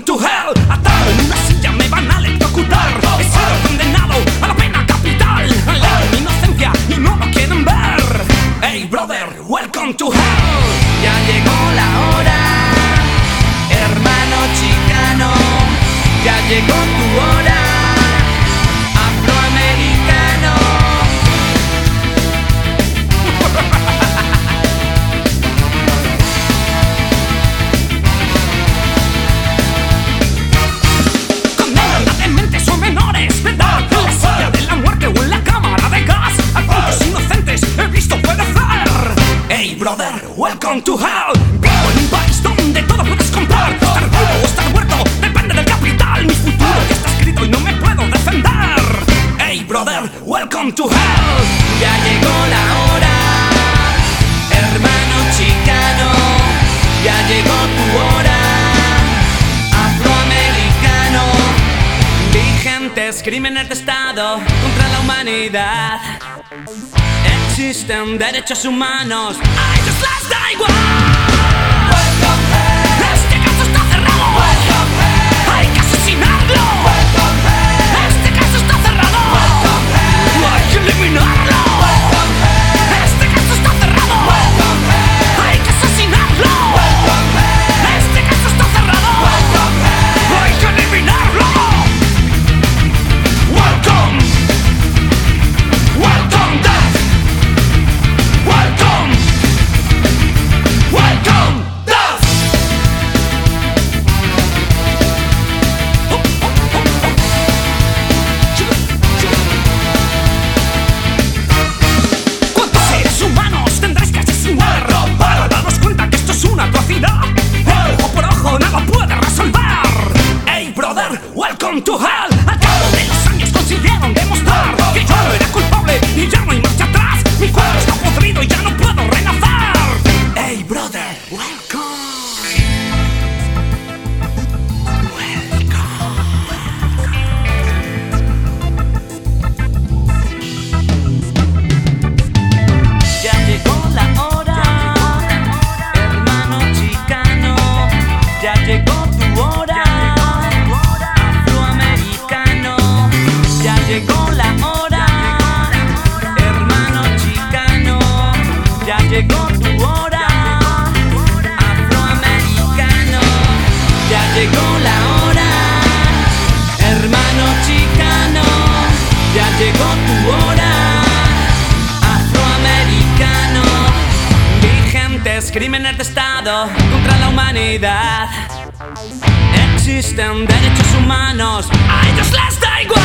To hell! Welcome to hell. Vivo en un país donde todo puedes comprar. Estar vivo o estar muerto, depende del capital. Mi futuro ya está escrito y no me puedo defender. Hey brother, welcome to hell. Ya llegó la hora, hermano chicano Ya llegó tu hora, afroamericano. Vigentes crímenes de Estado contra la humanidad Existen derechos humanos, a ellos les da igual crímenes de Estado contra la humanidad. Existen derechos humanos, a ellos les da igual.